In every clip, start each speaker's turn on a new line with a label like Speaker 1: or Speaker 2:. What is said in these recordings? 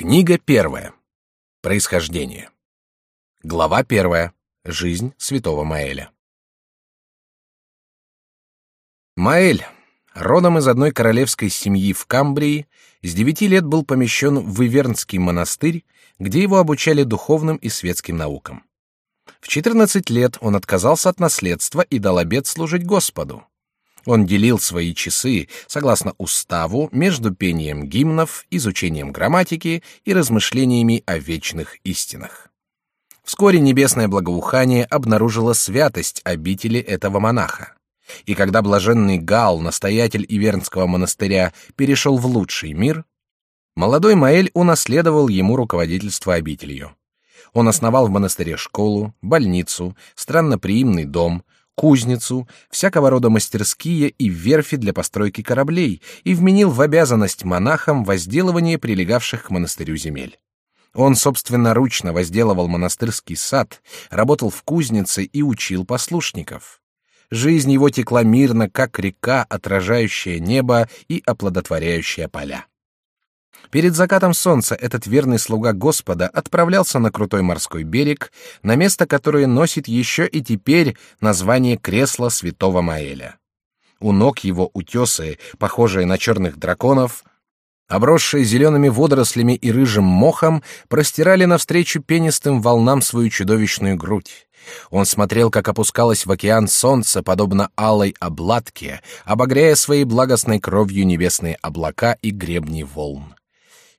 Speaker 1: Книга первая. Происхождение. Глава первая. Жизнь святого Маэля. Маэль, родом из одной королевской семьи в Камбрии, с девяти лет был помещен в Ивернский монастырь, где его обучали духовным и светским наукам. В четырнадцать лет он отказался от наследства и дал обет служить Господу. Он делил свои часы, согласно уставу, между пением гимнов, изучением грамматики и размышлениями о вечных истинах. Вскоре небесное благоухание обнаружило святость обители этого монаха. И когда блаженный Гал, настоятель Ивернского монастыря, перешел в лучший мир, молодой Маэль унаследовал ему руководительство обителью. Он основал в монастыре школу, больницу, странноприимный дом, кузницу, всякого рода мастерские и верфи для постройки кораблей и вменил в обязанность монахам возделывание прилегавших к монастырю земель. Он собственноручно возделывал монастырский сад, работал в кузнице и учил послушников. Жизнь его текла мирно, как река, отражающая небо и оплодотворяющая поля. Перед закатом солнца этот верный слуга Господа отправлялся на крутой морской берег, на место, которое носит еще и теперь название кресла святого Маэля. У ног его утесы, похожие на черных драконов, обросшие зелеными водорослями и рыжим мохом, простирали навстречу пенистым волнам свою чудовищную грудь. Он смотрел, как опускалось в океан солнце, подобно алой обладке, обогряя своей благостной кровью небесные облака и гребни волн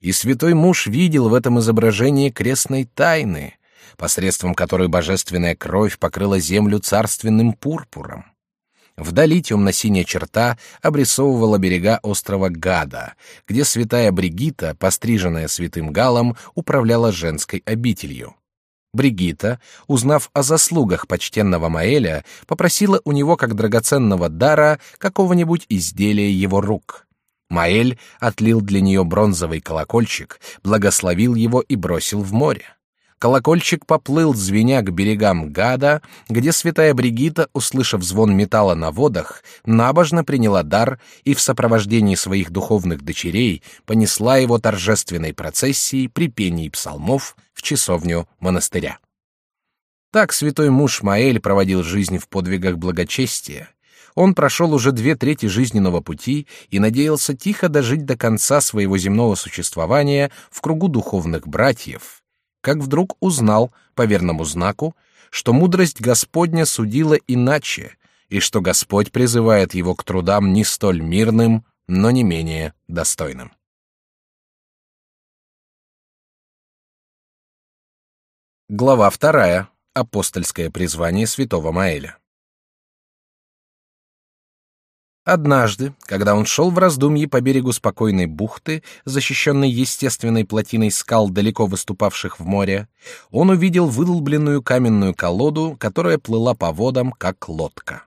Speaker 1: и святой муж видел в этом изображении крестной тайны, посредством которой божественная кровь покрыла землю царственным пурпуром. Вдали темно-синяя черта обрисовывала берега острова Гада, где святая Бригита, постриженная святым Галом, управляла женской обителью. Бригита, узнав о заслугах почтенного Маэля, попросила у него как драгоценного дара какого-нибудь изделия его рук. Маэль отлил для нее бронзовый колокольчик, благословил его и бросил в море. Колокольчик поплыл, звеня к берегам Гада, где святая Бригита, услышав звон металла на водах, набожно приняла дар и в сопровождении своих духовных дочерей понесла его торжественной процессией при пении псалмов в часовню монастыря. Так святой муж Маэль проводил жизнь в подвигах благочестия, он прошел уже две трети жизненного пути и надеялся тихо дожить до конца своего земного существования в кругу духовных братьев, как вдруг узнал по верному знаку, что мудрость Господня судила иначе, и что Господь призывает его к трудам не столь мирным, но не менее достойным. Глава вторая. Апостольское призвание святого Маэля. Однажды, когда он шел в раздумье по берегу спокойной бухты, защищенной естественной плотиной скал, далеко выступавших в море, он увидел выдолбленную каменную колоду, которая плыла по водам, как лодка.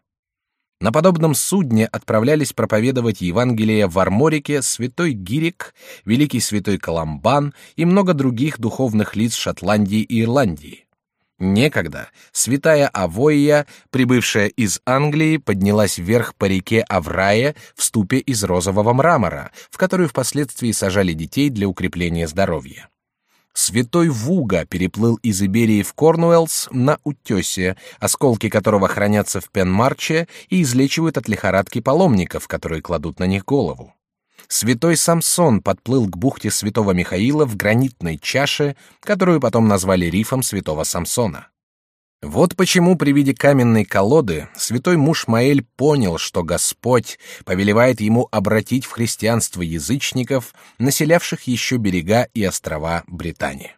Speaker 1: На подобном судне отправлялись проповедовать Евангелие в Арморике святой Гирик, великий святой Коломбан и много других духовных лиц Шотландии и Ирландии. Некогда святая Авоия, прибывшая из Англии, поднялась вверх по реке Аврае в ступе из розового мрамора, в которую впоследствии сажали детей для укрепления здоровья. Святой Вуга переплыл из Иберии в Корнуэллс на утесе, осколки которого хранятся в Пенмарче и излечивают от лихорадки паломников, которые кладут на них голову. Святой Самсон подплыл к бухте Святого Михаила в гранитной чаше, которую потом назвали рифом Святого Самсона. Вот почему при виде каменной колоды святой муж Маэль понял, что Господь повелевает ему обратить в христианство язычников, населявших еще берега и острова Британии.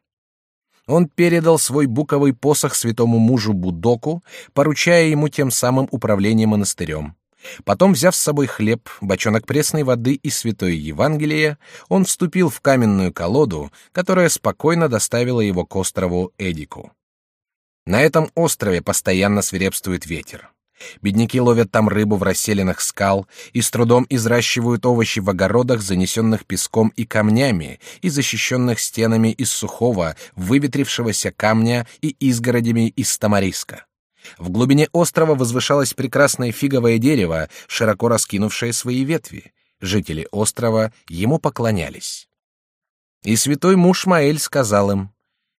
Speaker 1: Он передал свой буковый посох святому мужу Будоку, поручая ему тем самым управление монастырем. Потом, взяв с собой хлеб, бочонок пресной воды и святое Евангелие, он вступил в каменную колоду, которая спокойно доставила его к острову Эдику. На этом острове постоянно свирепствует ветер. Бедняки ловят там рыбу в расселенных скал и с трудом изращивают овощи в огородах, занесенных песком и камнями, и защищенных стенами из сухого, выветрившегося камня и изгородями из тамариска. В глубине острова возвышалось прекрасное фиговое дерево, широко раскинувшее свои ветви. Жители острова ему поклонялись. И святой муж Маэль сказал им,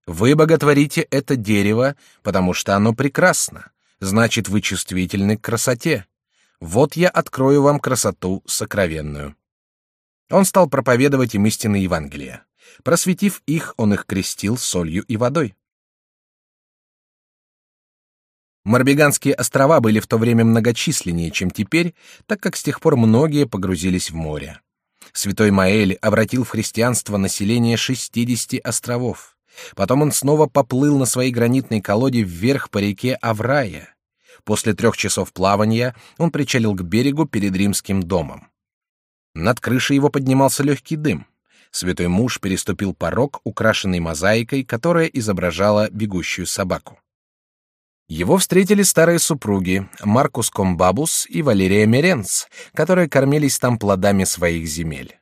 Speaker 1: «Вы боготворите это дерево, потому что оно прекрасно, значит, вы чувствительны к красоте. Вот я открою вам красоту сокровенную». Он стал проповедовать им истины Евангелия. Просветив их, он их крестил солью и водой. Марбиганские острова были в то время многочисленнее, чем теперь, так как с тех пор многие погрузились в море. Святой Маэль обратил в христианство население 60 островов. Потом он снова поплыл на своей гранитной колоде вверх по реке Аврая. После трех часов плавания он причалил к берегу перед римским домом. Над крышей его поднимался легкий дым. Святой муж переступил порог, украшенный мозаикой, которая изображала бегущую собаку. Его встретили старые супруги Маркус Комбабус и Валерия Меренц, которые кормились там плодами своих земель.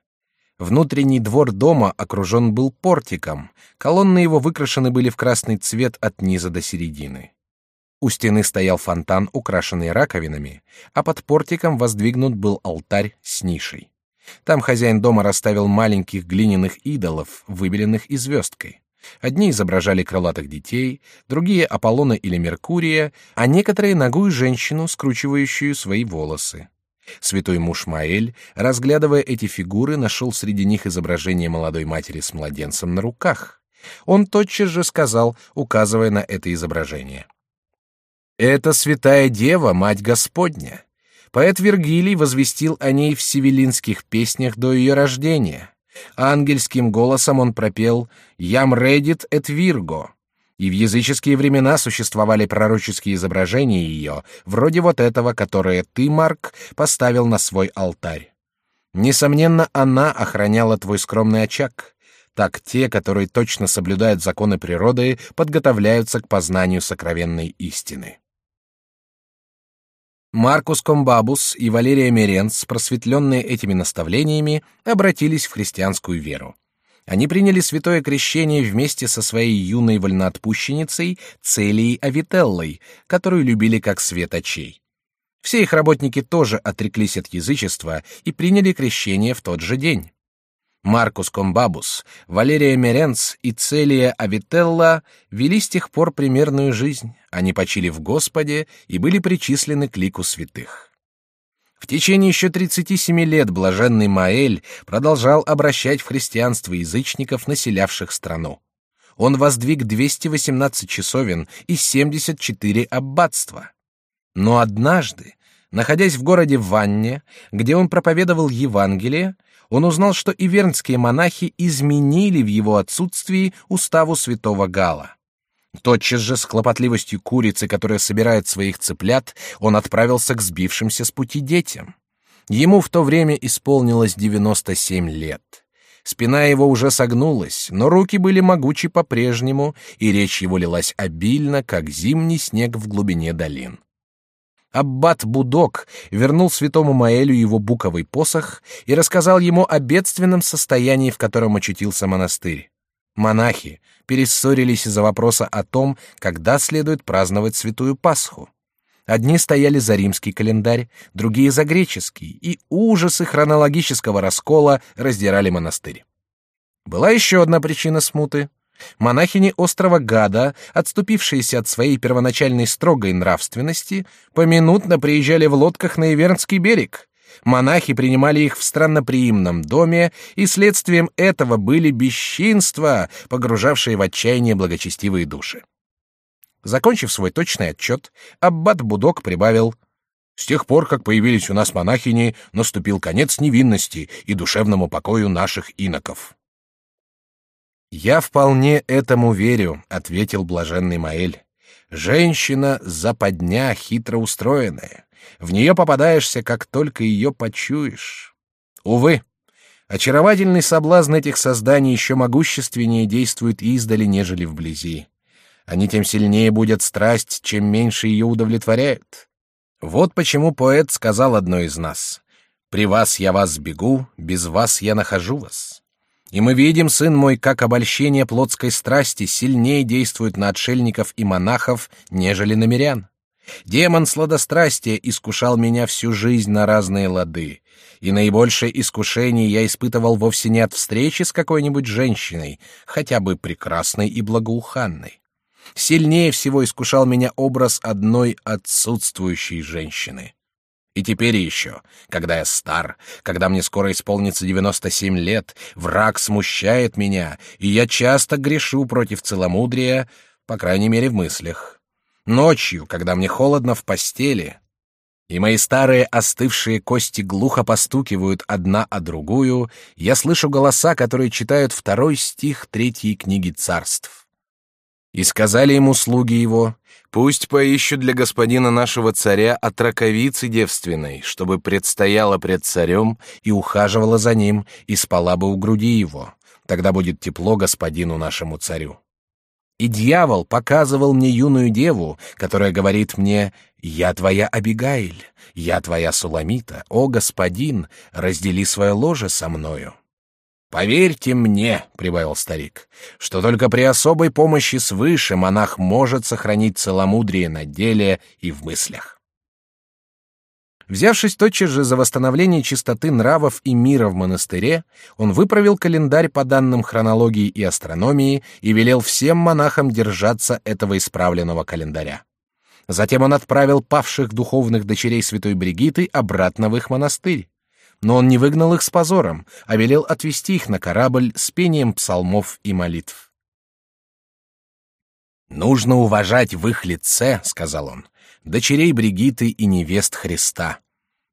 Speaker 1: Внутренний двор дома окружен был портиком, колонны его выкрашены были в красный цвет от низа до середины. У стены стоял фонтан, украшенный раковинами, а под портиком воздвигнут был алтарь с нишей. Там хозяин дома расставил маленьких глиняных идолов, выбеленных и звездкой. Одни изображали крылатых детей, другие — Аполлона или Меркурия, а некоторые — ногую женщину, скручивающую свои волосы. Святой муж Маэль, разглядывая эти фигуры, нашел среди них изображение молодой матери с младенцем на руках. Он тотчас же сказал, указывая на это изображение. «Это святая дева, мать Господня. Поэт Вергилий возвестил о ней в севелинских песнях до ее рождения. Ангельским голосом он пропел «Ям редит эт вирго». И в языческие времена существовали пророческие изображения ее, вроде вот этого, которое ты, Марк, поставил на свой алтарь. Несомненно, она охраняла твой скромный очаг. Так те, которые точно соблюдают законы природы, подготовляются к познанию сокровенной истины. Маркус Комбабус и Валерия Меренц, просветленные этими наставлениями, обратились в христианскую веру. Они приняли святое крещение вместе со своей юной вольноотпущенницей Целией Авителлой, которую любили как свет очей. Все их работники тоже отреклись от язычества и приняли крещение в тот же день. Маркус Комбабус, Валерия Меренц и Целия Авителла вели с тех пор примерную жизнь. Они почили в Господе и были причислены к лику святых. В течение еще 37 лет блаженный Маэль продолжал обращать в христианство язычников, населявших страну. Он воздвиг 218 часовен и 74 аббатства. Но однажды, находясь в городе Ванне, где он проповедовал Евангелие, он узнал, что ивернские монахи изменили в его отсутствии уставу святого Гала. Тотчас же с хлопотливостью курицы, которая собирает своих цыплят, он отправился к сбившимся с пути детям. Ему в то время исполнилось 97 лет. Спина его уже согнулась, но руки были могучи по-прежнему, и речь его лилась обильно, как зимний снег в глубине долин. Аббат Будок вернул святому Маэлю его буковый посох и рассказал ему о бедственном состоянии, в котором очутился монастырь. Монахи перессорились из-за вопроса о том, когда следует праздновать святую Пасху. Одни стояли за римский календарь, другие за греческий, и ужасы хронологического раскола раздирали монастырь. Была еще одна причина смуты. Монахини острова Гада, отступившиеся от своей первоначальной строгой нравственности, поминутно приезжали в лодках на Ивернский берег. Монахи принимали их в странноприимном доме, и следствием этого были бесчинства, погружавшие в отчаяние благочестивые души. Закончив свой точный отчет, аббат Будок прибавил с тех пор, как появились у нас монахини, наступил конец невинности и душевному покою наших иноков. Я вполне этому верю, ответил блаженный Маэль. Женщина западня хитро устроенная. В нее попадаешься, как только ее почуешь. Увы, очаровательный соблазн этих созданий еще могущественнее действует издали, нежели вблизи. Они тем сильнее будет страсть, чем меньше ее удовлетворяют. Вот почему поэт сказал одной из нас: "При вас я вас бегу, без вас я нахожу вас". И мы видим, сын мой, как обольщение плотской страсти сильнее действует на отшельников и монахов, нежели на мирян. Демон сладострастия искушал меня всю жизнь на разные лады, и наибольшее искушение я испытывал вовсе не от встречи с какой-нибудь женщиной, хотя бы прекрасной и благоуханной. Сильнее всего искушал меня образ одной отсутствующей женщины. И теперь еще, когда я стар, когда мне скоро исполнится 97 лет, враг смущает меня, и я часто грешу против целомудрия, по крайней мере в мыслях. Ночью, когда мне холодно в постели, и мои старые остывшие кости глухо постукивают одна о другую, я слышу голоса, которые читают второй стих третьей книги царств. И сказали ему слуги его, пусть поищут для господина нашего царя отраковицы девственной, чтобы предстояла пред царем и ухаживала за ним, и спала бы у груди его. Тогда будет тепло господину нашему царю. И дьявол показывал мне юную деву, которая говорит мне, «Я твоя Абигаиль, я твоя Суламита, о господин, раздели свое ложе со мною». Поверьте мне, прибавил старик, что только при особой помощи свыше монах может сохранить целомудрие на деле и в мыслях. Взявшись тотчас же за восстановление чистоты нравов и мира в монастыре, он выправил календарь по данным хронологии и астрономии и велел всем монахам держаться этого исправленного календаря. Затем он отправил павших духовных дочерей святой Бригиты обратно в их монастырь но он не выгнал их с позором, а велел отвезти их на корабль с пением псалмов и молитв. «Нужно уважать в их лице, — сказал он, — дочерей Бригиты и невест Христа.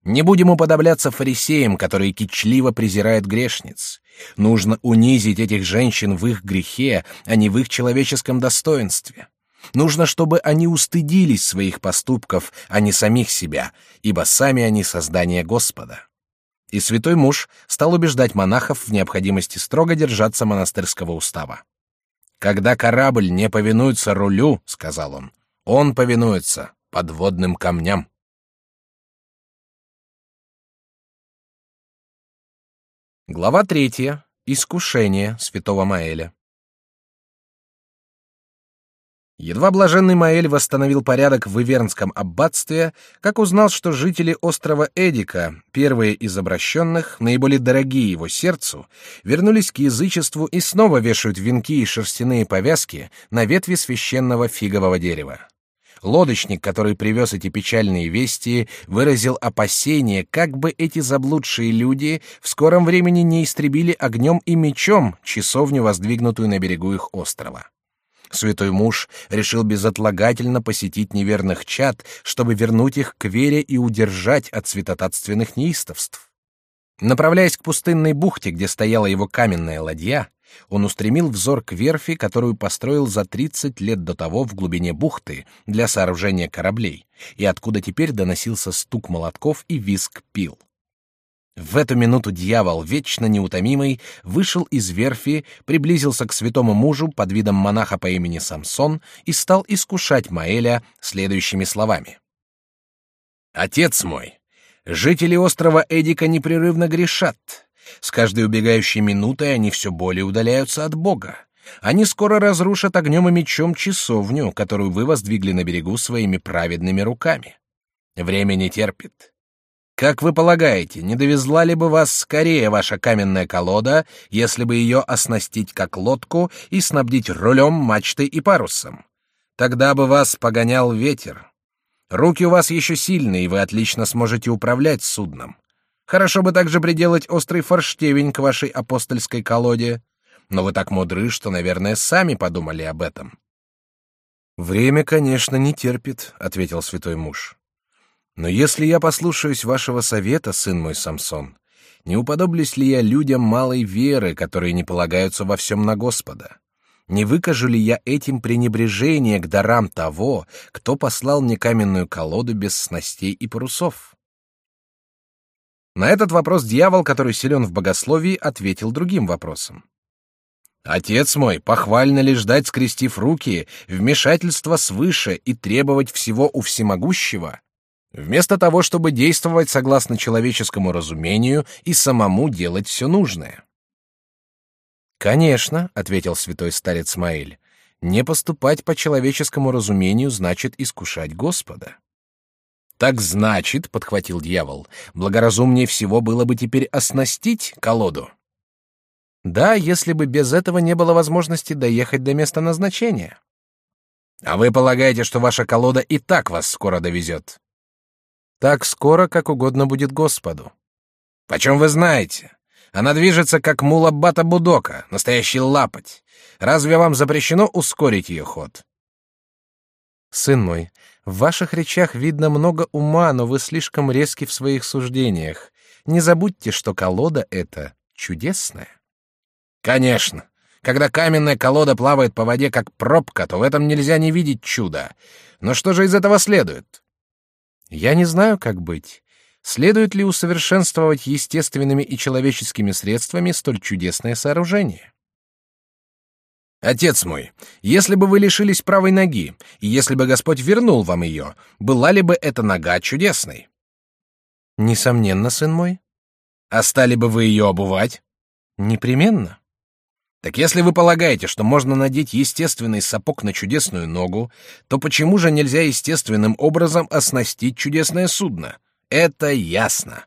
Speaker 1: Не будем уподобляться фарисеям, которые кичливо презирают грешниц. Нужно унизить этих женщин в их грехе, а не в их человеческом достоинстве. Нужно, чтобы они устыдились своих поступков, а не самих себя, ибо сами они создание Господа и святой муж стал убеждать монахов в необходимости строго держаться монастырского устава. Когда корабль не повинуется рулю, сказал он, он повинуется подводным камням. Глава третья. Искушение святого Маэля. Едва блаженный Маэль восстановил порядок в Ивернском аббатстве, как узнал, что жители острова Эдика, первые из обращенных, наиболее дорогие его сердцу, вернулись к язычеству и снова вешают венки и шерстяные повязки на ветви священного фигового дерева. Лодочник, который привез эти печальные вести, выразил опасение, как бы эти заблудшие люди в скором времени не истребили огнем и мечом часовню, воздвигнутую на берегу их острова. Святой муж решил безотлагательно посетить неверных чад, чтобы вернуть их к вере и удержать от святотатственных неистовств. Направляясь к пустынной бухте, где стояла его каменная ладья, он устремил взор к верфи, которую построил за 30 лет до того в глубине бухты для сооружения кораблей, и откуда теперь доносился стук молотков и визг пил. В эту минуту дьявол, вечно неутомимый, вышел из верфи, приблизился к святому мужу под видом монаха по имени Самсон и стал искушать Маэля следующими словами. «Отец мой, жители острова Эдика непрерывно грешат. С каждой убегающей минутой они все более удаляются от Бога. Они скоро разрушат огнем и мечом часовню, которую вы воздвигли на берегу своими праведными руками. Время не терпит». Как вы полагаете, не довезла ли бы вас скорее ваша каменная колода, если бы ее оснастить как лодку и снабдить рулем, мачтой и парусом? Тогда бы вас погонял ветер. Руки у вас еще сильные, и вы отлично сможете управлять судном. Хорошо бы также приделать острый форштевень к вашей апостольской колоде. Но вы так мудры, что, наверное, сами подумали об этом. Время, конечно, не терпит, ответил святой муж. Но если я послушаюсь вашего совета, сын мой Самсон, не уподоблюсь ли я людям малой веры, которые не полагаются во всем на Господа? Не выкажу ли я этим пренебрежение к дарам того, кто послал мне каменную колоду без снастей и парусов? На этот вопрос дьявол, который силен в богословии, ответил другим вопросом. Отец мой, похвально ли ждать, скрестив руки, вмешательства свыше и требовать всего у всемогущего, вместо того, чтобы действовать согласно человеческому разумению и самому делать все нужное. Конечно, ответил святой старец Маэль. Не поступать по человеческому разумению значит искушать Господа. Так значит, подхватил дьявол, благоразумнее всего было бы теперь оснастить колоду. Да, если бы без этого не было возможности доехать до места назначения. А вы полагаете, что ваша колода и так вас скоро довезет? Так скоро, как угодно будет Господу. Почем вы знаете? Она движется, как мула Бата Будока, настоящий лапоть. Разве вам запрещено ускорить ее ход? Сын мой, в ваших речах видно много ума, но вы слишком резки в своих суждениях. Не забудьте, что колода эта чудесная. Конечно. Когда каменная колода плавает по воде как пробка, то в этом нельзя не видеть чуда. Но что же из этого следует? Я не знаю, как быть. Следует ли усовершенствовать естественными и человеческими средствами столь чудесное сооружение? Отец мой, если бы вы лишились правой ноги, и если бы Господь вернул вам ее, была ли бы эта нога чудесной? Несомненно, сын мой. А стали бы вы ее обувать? Непременно. Так если вы полагаете, что можно надеть естественный сапог на чудесную ногу, то почему же нельзя естественным образом оснастить чудесное судно? Это ясно.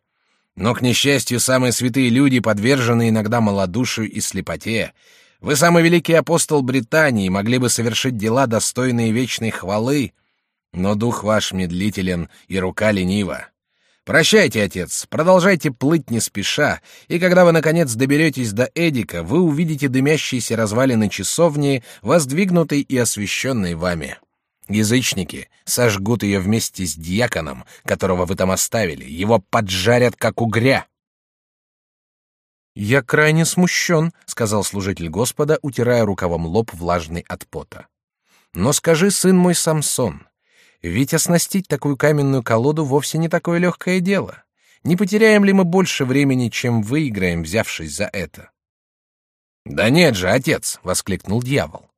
Speaker 1: Но, к несчастью, самые святые люди подвержены иногда малодушию и слепоте. Вы самый великий апостол Британии, могли бы совершить дела, достойные вечной хвалы, но дух ваш медлителен и рука ленива. Прощайте, отец, продолжайте плыть не спеша, и когда вы, наконец, доберетесь до Эдика, вы увидите дымящиеся развалины часовни, воздвигнутой и освященной вами. Язычники сожгут ее вместе с дьяконом, которого вы там оставили, его поджарят, как угря. «Я крайне смущен», — сказал служитель Господа, утирая рукавом лоб, влажный от пота. «Но скажи, сын мой Самсон, ведь оснастить такую каменную колоду вовсе не такое легкое дело. Не потеряем ли мы больше времени, чем выиграем, взявшись за это? Да нет же, отец, воскликнул дьявол.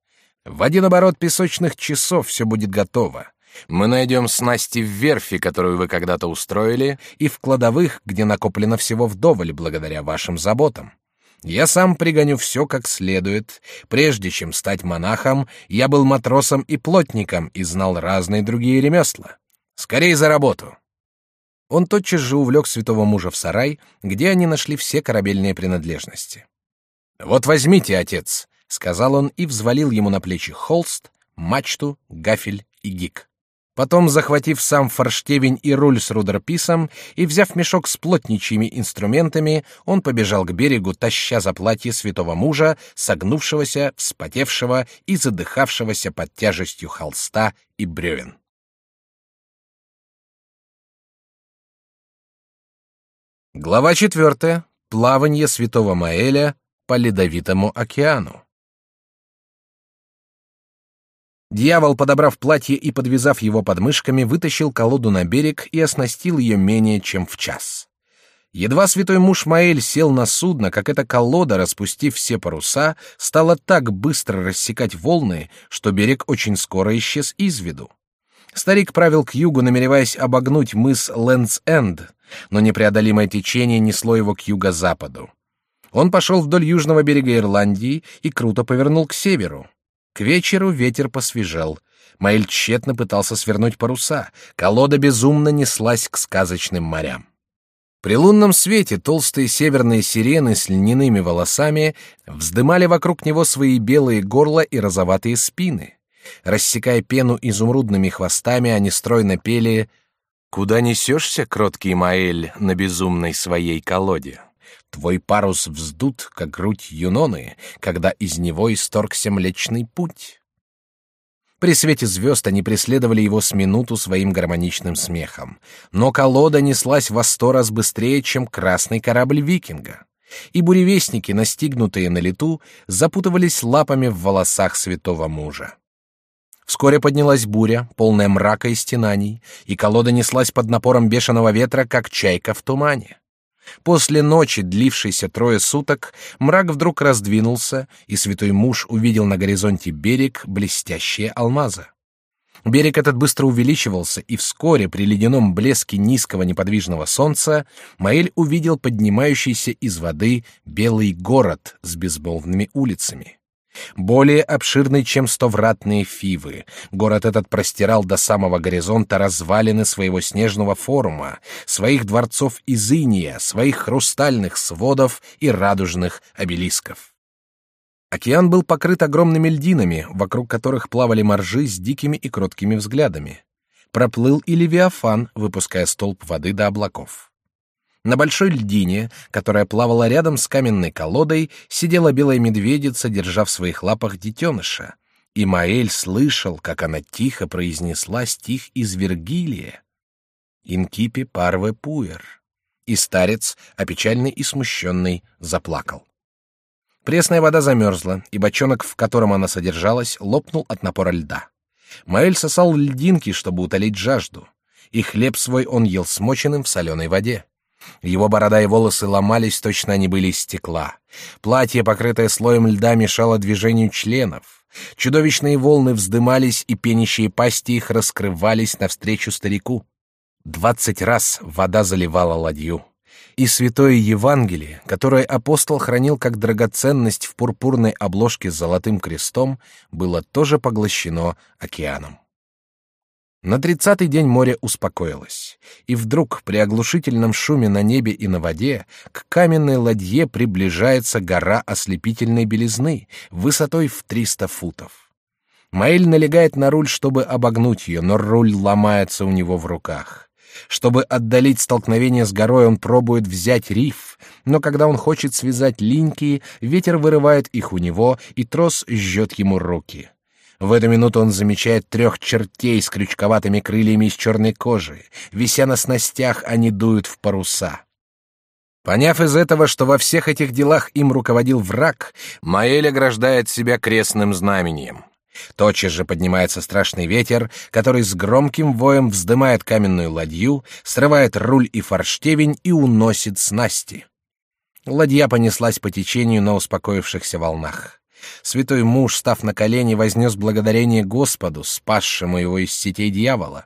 Speaker 1: В один оборот песочных часов все будет готово. Мы найдем снасти в верфи, которую вы когда-то устроили, и в кладовых, где накоплено всего вдоволь благодаря вашим заботам. Я сам пригоню все как следует. Прежде чем стать монахом, я был матросом и плотником и знал разные другие ремесла. Скорей за работу. Он тотчас же увлек святого мужа в сарай, где они нашли все корабельные принадлежности. Вот возьмите, отец, сказал он и взвалил ему на плечи холст, мачту, гафель и гик. Потом, захватив сам форштевень и руль с рудерписом и взяв мешок с плотничьими инструментами, он побежал к берегу, таща за платье святого мужа, согнувшегося, вспотевшего и задыхавшегося под тяжестью холста и бревен. Глава четвертая. Плавание святого Маэля по ледовитому океану. Дьявол, подобрав платье и подвязав его подмышками, вытащил колоду на берег и оснастил ее менее чем в час. Едва святой муж Маэль сел на судно, как эта колода, распустив все паруса, стала так быстро рассекать волны, что берег очень скоро исчез из виду. Старик правил к югу, намереваясь обогнуть мыс Лэндс-Энд, но непреодолимое течение несло его к юго-западу. Он пошел вдоль южного берега Ирландии и круто повернул к северу. К вечеру ветер посвежел. Маэль тщетно пытался свернуть паруса. Колода безумно неслась к сказочным морям. При лунном свете толстые северные сирены с льняными волосами вздымали вокруг него свои белые горла и розоватые спины. Рассекая пену изумрудными хвостами, они стройно пели «Куда несешься, кроткий Маэль, на безумной своей колоде?» Твой парус вздут, как грудь Юноны, когда из него исторгся Млечный Путь. При свете звезд они преследовали его с минуту своим гармоничным смехом, но колода неслась во сто раз быстрее, чем красный корабль викинга, и буревестники, настигнутые на лету, запутывались лапами в волосах святого мужа. Вскоре поднялась буря, полная мрака и стенаний, и колода неслась под напором бешеного ветра, как чайка в тумане. После ночи, длившейся трое суток, мрак вдруг раздвинулся, и святой муж увидел на горизонте берег блестящие алмазы. Берег этот быстро увеличивался, и вскоре при ледяном блеске низкого неподвижного солнца Маэль увидел поднимающийся из воды белый город с безмолвными улицами. Более обширный, чем стовратные Фивы. Город этот простирал до самого горизонта развалины своего снежного форума, своих дворцов из иния, своих хрустальных сводов и радужных обелисков. Океан был покрыт огромными льдинами, вокруг которых плавали моржи с дикими и кроткими взглядами. Проплыл и Левиафан, выпуская столб воды до облаков. На большой льдине, которая плавала рядом с каменной колодой, сидела белая медведица, держа в своих лапах детеныша. И Маэль слышал, как она тихо произнесла стих из Вергилия. «Инкипи парве пуэр». И старец, опечальный и смущенный, заплакал. Пресная вода замерзла, и бочонок, в котором она содержалась, лопнул от напора льда. Маэль сосал льдинки, чтобы утолить жажду, и хлеб свой он ел смоченным в соленой воде. Его борода и волосы ломались, точно они были из стекла. Платье, покрытое слоем льда, мешало движению членов. Чудовищные волны вздымались, и пенящие пасти их раскрывались навстречу старику. Двадцать раз вода заливала ладью. И святое Евангелие, которое апостол хранил как драгоценность в пурпурной обложке с золотым крестом, было тоже поглощено океаном. На тридцатый день море успокоилось, и вдруг при оглушительном шуме на небе и на воде к каменной ладье приближается гора ослепительной белизны высотой в триста футов. Маэль налегает на руль, чтобы обогнуть ее, но руль ломается у него в руках. Чтобы отдалить столкновение с горой, он пробует взять риф, но когда он хочет связать линьки, ветер вырывает их у него, и трос жжет ему руки. В эту минуту он замечает трех чертей с крючковатыми крыльями из черной кожи. Вися на снастях, они дуют в паруса. Поняв из этого, что во всех этих делах им руководил враг, Маэль ограждает себя крестным знамением. Тотчас же поднимается страшный ветер, который с громким воем вздымает каменную ладью, срывает руль и форштевень и уносит снасти. Ладья понеслась по течению на успокоившихся волнах. Святой муж, став на колени, вознес благодарение Господу, спасшему его из сетей дьявола.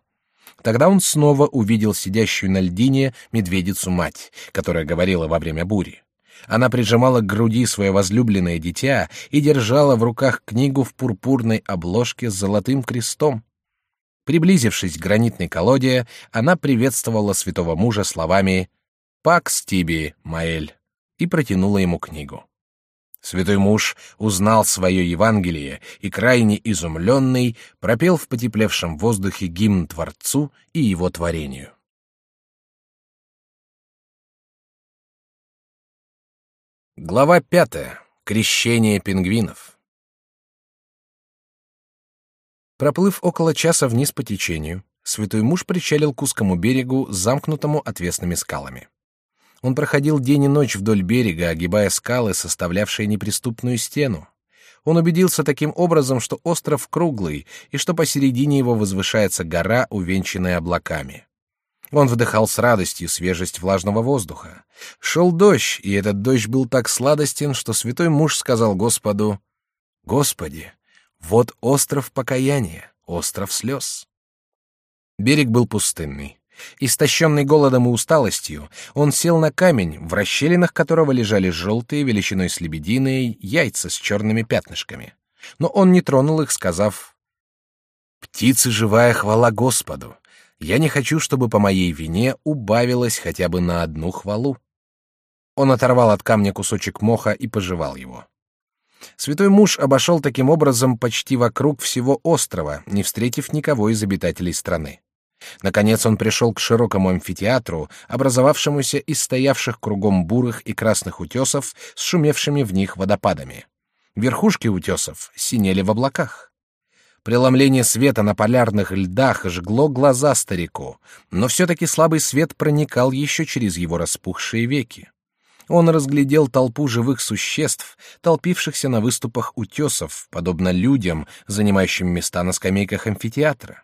Speaker 1: Тогда он снова увидел сидящую на льдине медведицу-мать, которая говорила во время бури. Она прижимала к груди свое возлюбленное дитя и держала в руках книгу в пурпурной обложке с золотым крестом. Приблизившись к гранитной колоде, она приветствовала святого мужа словами «Пакс тиби, Маэль» и протянула ему книгу. Святой муж узнал свое Евангелие и, крайне изумленный, пропел в потеплевшем воздухе гимн Творцу и его творению. Глава пятая. Крещение пингвинов. Проплыв около часа вниз по течению, святой муж причалил к узкому берегу, замкнутому отвесными скалами. Он проходил день и ночь вдоль берега, огибая скалы, составлявшие неприступную стену. Он убедился таким образом, что остров круглый и что посередине его возвышается гора, увенчанная облаками. Он вдыхал с радостью свежесть влажного воздуха. Шел дождь, и этот дождь был так сладостен, что святой муж сказал Господу, «Господи, вот остров покаяния, остров слез». Берег был пустынный. Истощенный голодом и усталостью, он сел на камень, в расщелинах которого лежали желтые, величиной с лебединой, яйца с черными пятнышками. Но он не тронул их, сказав, «Птицы живая хвала Господу! Я не хочу, чтобы по моей вине убавилось хотя бы на одну хвалу». Он оторвал от камня кусочек моха и пожевал его. Святой муж обошел таким образом почти вокруг всего острова, не встретив никого из обитателей страны. Наконец он пришел к широкому амфитеатру, образовавшемуся из стоявших кругом бурых и красных утесов с шумевшими в них водопадами. Верхушки утесов синели в облаках. Преломление света на полярных льдах жгло глаза старику, но все-таки слабый свет проникал еще через его распухшие веки. Он разглядел толпу живых существ, толпившихся на выступах утесов, подобно людям, занимающим места на скамейках амфитеатра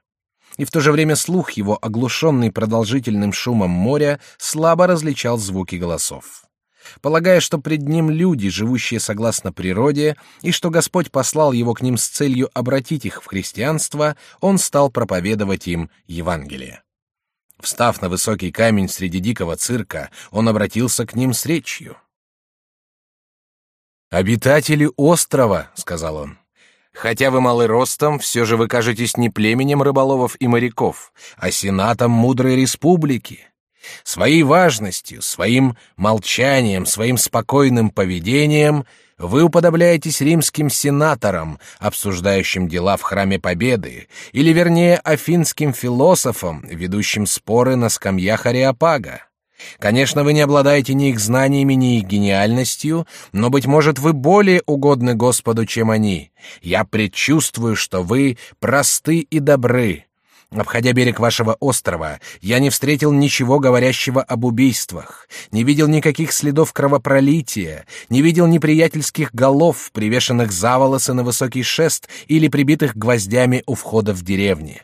Speaker 1: и в то же время слух его, оглушенный продолжительным шумом моря, слабо различал звуки голосов. Полагая, что пред ним люди, живущие согласно природе, и что Господь послал его к ним с целью обратить их в христианство, он стал проповедовать им Евангелие. Встав на высокий камень среди дикого цирка, он обратился к ним с речью. «Обитатели острова», — сказал он, — «хотя вы малы ростом, все же вы кажетесь не племенем рыболовов и моряков, а сенатом мудрой республики. Своей важностью, своим молчанием, своим спокойным поведением вы уподобляетесь римским сенаторам, обсуждающим дела в храме Победы, или вернее афинским философам, ведущим споры на скамьях Ареопага. Конечно, вы не обладаете ни их знаниями, ни их гениальностью, но, быть может, вы более угодны Господу, чем они. Я предчувствую, что вы просты и добры. Обходя берег вашего острова, я не встретил ничего говорящего об убийствах, не видел никаких следов кровопролития, не видел неприятельских голов, привешенных за волосы на высокий шест или прибитых гвоздями у входа в деревни.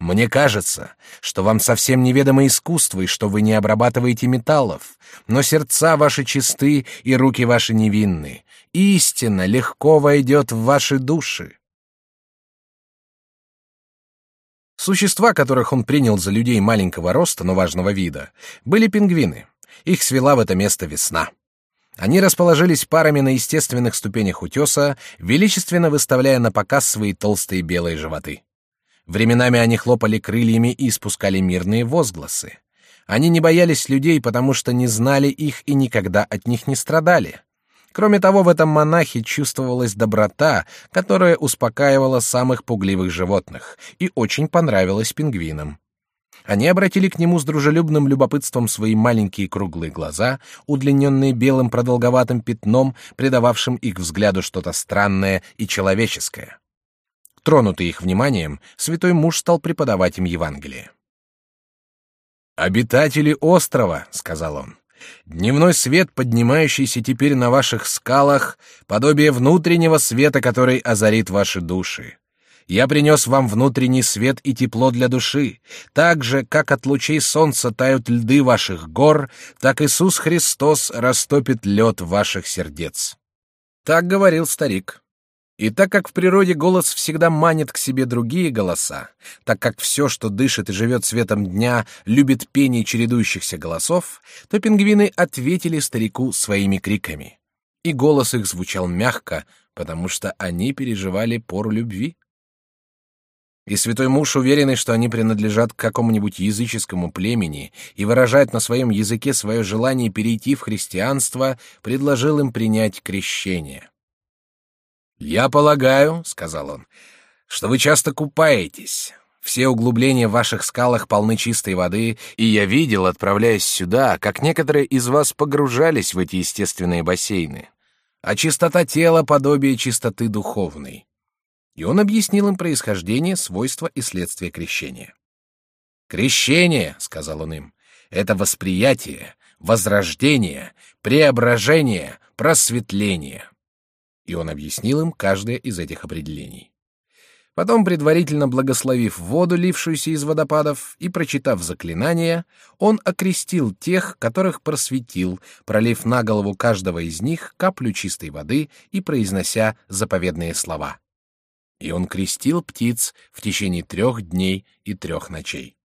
Speaker 1: Мне кажется, что вам совсем неведомо искусство и что вы не обрабатываете металлов, но сердца ваши чисты и руки ваши невинны. Истина легко войдет в ваши души. Существа, которых он принял за людей маленького роста, но важного вида, были пингвины. Их свела в это место весна. Они расположились парами на естественных ступенях утеса, величественно выставляя на показ свои толстые белые животы. Временами они хлопали крыльями и испускали мирные возгласы. Они не боялись людей, потому что не знали их и никогда от них не страдали. Кроме того, в этом монахе чувствовалась доброта, которая успокаивала самых пугливых животных и очень понравилась пингвинам. Они обратили к нему с дружелюбным любопытством свои маленькие круглые глаза, удлиненные белым продолговатым пятном, придававшим их взгляду что-то странное и человеческое. Тронутый их вниманием, святой муж стал преподавать им Евангелие. «Обитатели острова», — сказал он, — «дневной свет, поднимающийся теперь на ваших скалах, подобие внутреннего света, который озарит ваши души. Я принес вам внутренний свет и тепло для души, так же, как от лучей солнца тают льды ваших гор, так Иисус Христос растопит лед ваших сердец». Так говорил старик. И так как в природе голос всегда манит к себе другие голоса, так как все, что дышит и живет светом дня, любит пение чередующихся голосов, то пингвины ответили старику своими криками. И голос их звучал мягко, потому что они переживали пору любви. И святой муж, уверенный, что они принадлежат к какому-нибудь языческому племени и выражают на своем языке свое желание перейти в христианство, предложил им принять крещение. «Я полагаю», — сказал он, — «что вы часто купаетесь. Все углубления в ваших скалах полны чистой воды, и я видел, отправляясь сюда, как некоторые из вас погружались в эти естественные бассейны. А чистота тела — подобие чистоты духовной». И он объяснил им происхождение, свойства и следствие крещения. «Крещение», — сказал он им, — «это восприятие, возрождение, преображение, просветление» и он объяснил им каждое из этих определений. Потом, предварительно благословив воду, лившуюся из водопадов, и прочитав заклинания, он окрестил тех, которых просветил, пролив на голову каждого из них каплю чистой воды и произнося заповедные слова. И он крестил птиц в течение трех дней и трех ночей.